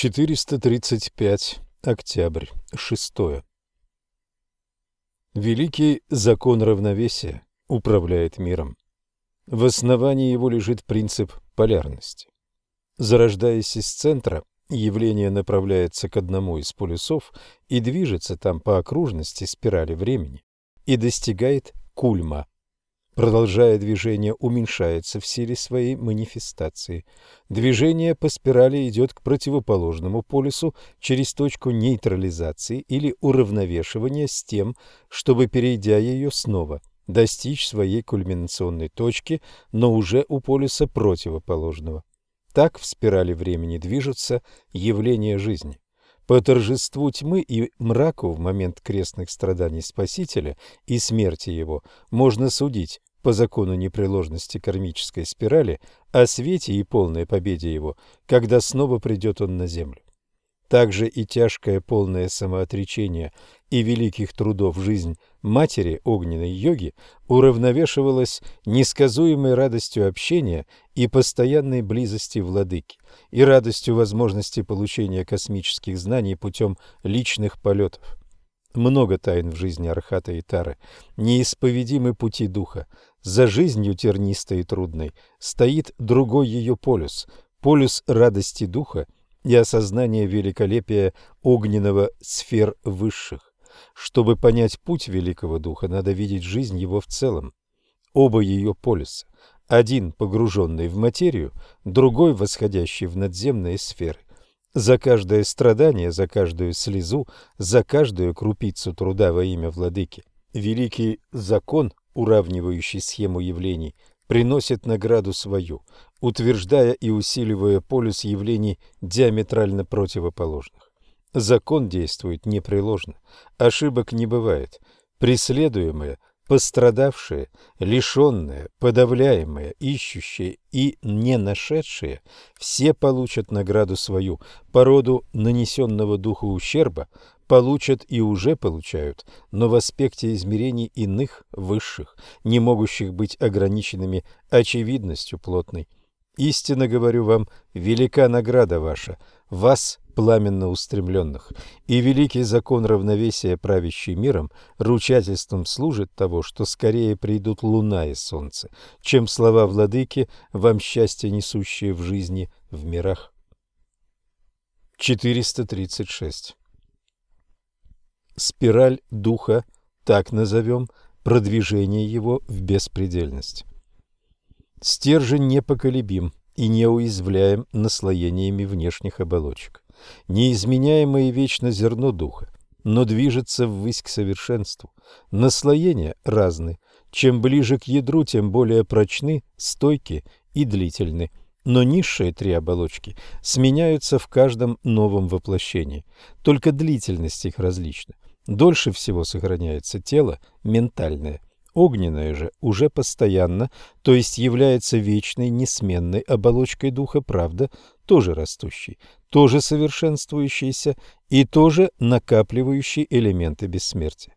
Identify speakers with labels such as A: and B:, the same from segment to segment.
A: 435. Октябрь. 6. Великий закон равновесия управляет миром. В основании его лежит принцип полярности. Зарождаясь из центра, явление направляется к одному из полюсов и движется там по окружности спирали времени и достигает кульма – продолжая движение, уменьшается в силе своей манифестации. Движение по спирали идет к противоположному полюсу через точку нейтрализации или уравновешивания с тем, чтобы, перейдя ее снова, достичь своей кульминационной точки, но уже у полюса противоположного. Так в спирали времени движутся явления жизни. По торжеству тьмы и мраку в момент крестных страданий Спасителя и смерти Его можно судить, по закону непреложности кармической спирали о свете и полной победе его, когда снова придет он на землю. Также и тяжкое полное самоотречение и великих трудов жизнь матери огненной йоги уравновешивалась несказуемой радостью общения и постоянной близости владыки, и радостью возможности получения космических знаний путем личных полетов. Много тайн в жизни Архата и Тары, неисповедимы пути духа. За жизнью тернистой и трудной стоит другой ее полюс, полюс радости духа и осознания великолепия огненного сфер высших. Чтобы понять путь великого духа, надо видеть жизнь его в целом. Оба ее полюса, один погруженный в материю, другой восходящий в надземные сферы. За каждое страдание, за каждую слезу, за каждую крупицу труда во имя владыки. Великий закон, уравнивающий схему явлений, приносит награду свою, утверждая и усиливая полюс явлений диаметрально противоположных. Закон действует непреложно, ошибок не бывает. Преследуемое Пострадавшие, лишенные, подавляемые, ищущие и не нашедшие, все получат награду свою, по роду нанесенного духу ущерба, получат и уже получают, но в аспекте измерений иных, высших, не могущих быть ограниченными очевидностью плотной. Истинно говорю вам, велика награда ваша, вас пламенно устремленных, и великий закон равновесия, правящий миром, ручательством служит того, что скорее придут луна и солнце, чем слова владыки, вам счастье несущие в жизни в мирах. 436. Спираль духа, так назовем, продвижение его в беспредельность. Стержень непоколебим и неуязвляем наслоениями внешних оболочек неизменяемое вечно зерно духа, но движется ввысь к совершенству. Наслоения разны. Чем ближе к ядру, тем более прочны, стойки и длительны. Но низшие три оболочки сменяются в каждом новом воплощении. Только длительность их различна. Дольше всего сохраняется тело ментальное. Огненное же уже постоянно, то есть является вечной, несменной оболочкой духа, правда, тоже растущей, тоже совершенствующийся и тоже накапливающий элементы бессмертия.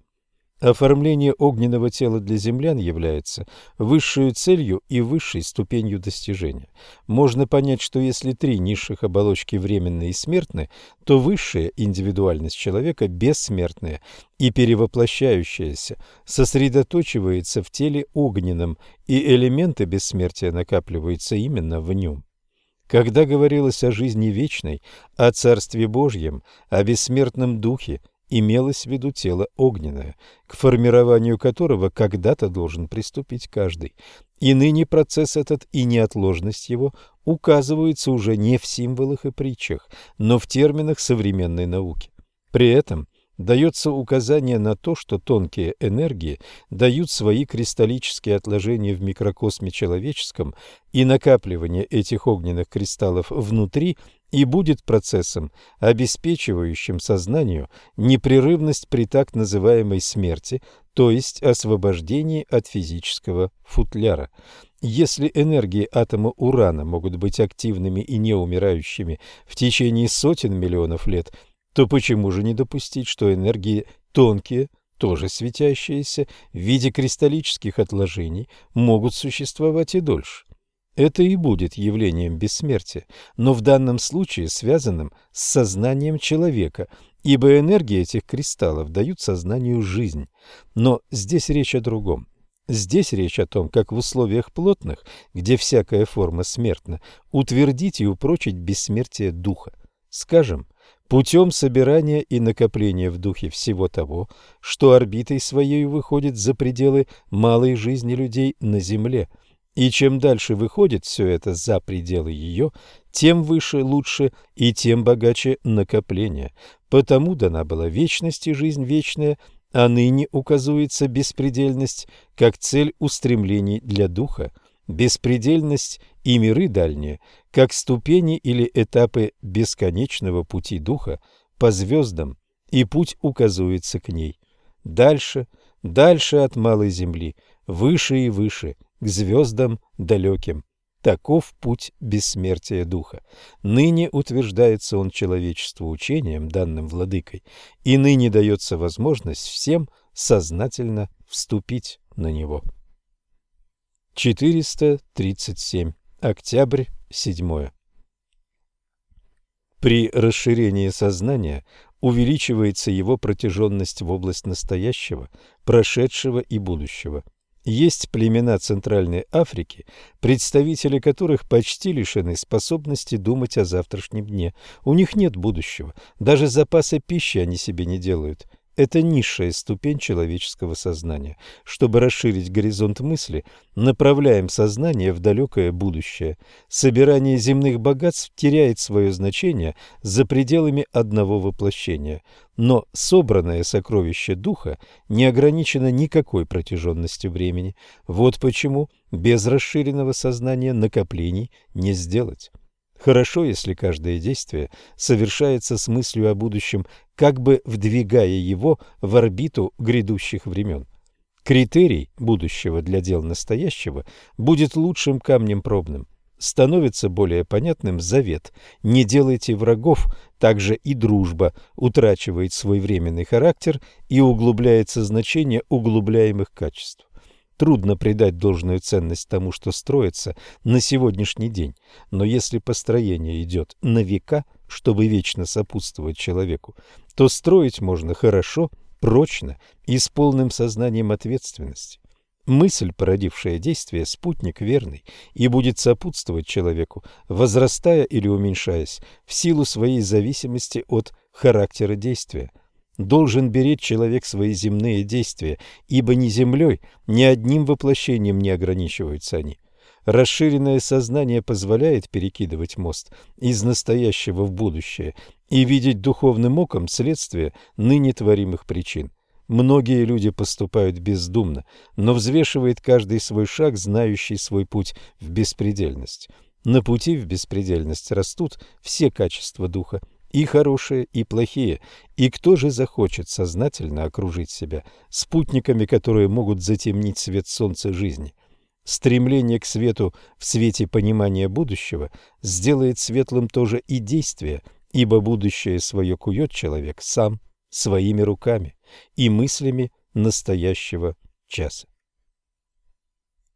A: Оформление огненного тела для землян является высшей целью и высшей ступенью достижения. Можно понять, что если три низших оболочки временны и смертны, то высшая индивидуальность человека бессмертная и перевоплощающаяся сосредоточивается в теле огненном, и элементы бессмертия накапливаются именно в нем. Когда говорилось о жизни вечной, о Царстве Божьем, о бессмертном Духе, имелось в виду тело огненное, к формированию которого когда-то должен приступить каждый. И ныне процесс этот и неотложность его указываются уже не в символах и притчах, но в терминах современной науки. При этом дается указание на то, что тонкие энергии дают свои кристаллические отложения в микрокосме человеческом, и накапливание этих огненных кристаллов внутри и будет процессом, обеспечивающим сознанию непрерывность при так называемой смерти, то есть освобождении от физического футляра. Если энергии атома урана могут быть активными и неумирающими в течение сотен миллионов лет – то почему же не допустить, что энергии тонкие, тоже светящиеся, в виде кристаллических отложений, могут существовать и дольше? Это и будет явлением бессмертия, но в данном случае связанным с сознанием человека, ибо энергии этих кристаллов дают сознанию жизнь. Но здесь речь о другом. Здесь речь о том, как в условиях плотных, где всякая форма смертна, утвердить и упрочить бессмертие духа. Скажем, путем собирания и накопления в духе всего того, что орбитой своей выходит за пределы малой жизни людей на Земле. И чем дальше выходит все это за пределы ее, тем выше, лучше и тем богаче накопление. Потому дана была вечность и жизнь вечная, а ныне указывается беспредельность как цель устремлений для духа, беспредельность и миры дальние, как ступени или этапы бесконечного пути духа по звездам, и путь указывается к ней. Дальше, дальше от малой земли, выше и выше, к звездам далеким. Таков путь бессмертия духа. Ныне утверждается он человечеству учением, данным владыкой, и ныне дается возможность всем сознательно вступить на него. 437. Октябрь 7. При расширении сознания увеличивается его протяженность в область настоящего, прошедшего и будущего. Есть племена Центральной Африки, представители которых почти лишены способности думать о завтрашнем дне. У них нет будущего, даже запаса пищи они себе не делают. Это низшая ступень человеческого сознания. Чтобы расширить горизонт мысли, направляем сознание в далекое будущее. Собирание земных богатств теряет свое значение за пределами одного воплощения. Но собранное сокровище духа не ограничено никакой протяженностью времени. Вот почему без расширенного сознания накоплений не сделать. Хорошо, если каждое действие совершается с мыслью о будущем, как бы вдвигая его в орбиту грядущих времен. Критерий будущего для дел настоящего будет лучшим камнем пробным. Становится более понятным завет «не делайте врагов», также и дружба утрачивает свой временный характер и углубляется значение углубляемых качеств. Трудно придать должную ценность тому, что строится на сегодняшний день, но если построение идет на века, чтобы вечно сопутствовать человеку, то строить можно хорошо, прочно и с полным сознанием ответственности. Мысль, породившая действие, спутник верный и будет сопутствовать человеку, возрастая или уменьшаясь в силу своей зависимости от характера действия – должен беречь человек свои земные действия, ибо ни землей, ни одним воплощением не ограничиваются они. Расширенное сознание позволяет перекидывать мост из настоящего в будущее и видеть духовным оком следствие ныне творимых причин. Многие люди поступают бездумно, но взвешивает каждый свой шаг, знающий свой путь в беспредельность. На пути в беспредельность растут все качества духа, и хорошие, и плохие, и кто же захочет сознательно окружить себя спутниками, которые могут затемнить свет солнца жизни? Стремление к свету в свете понимания будущего сделает светлым тоже и действие, ибо будущее свое кует человек сам, своими руками и мыслями настоящего часа.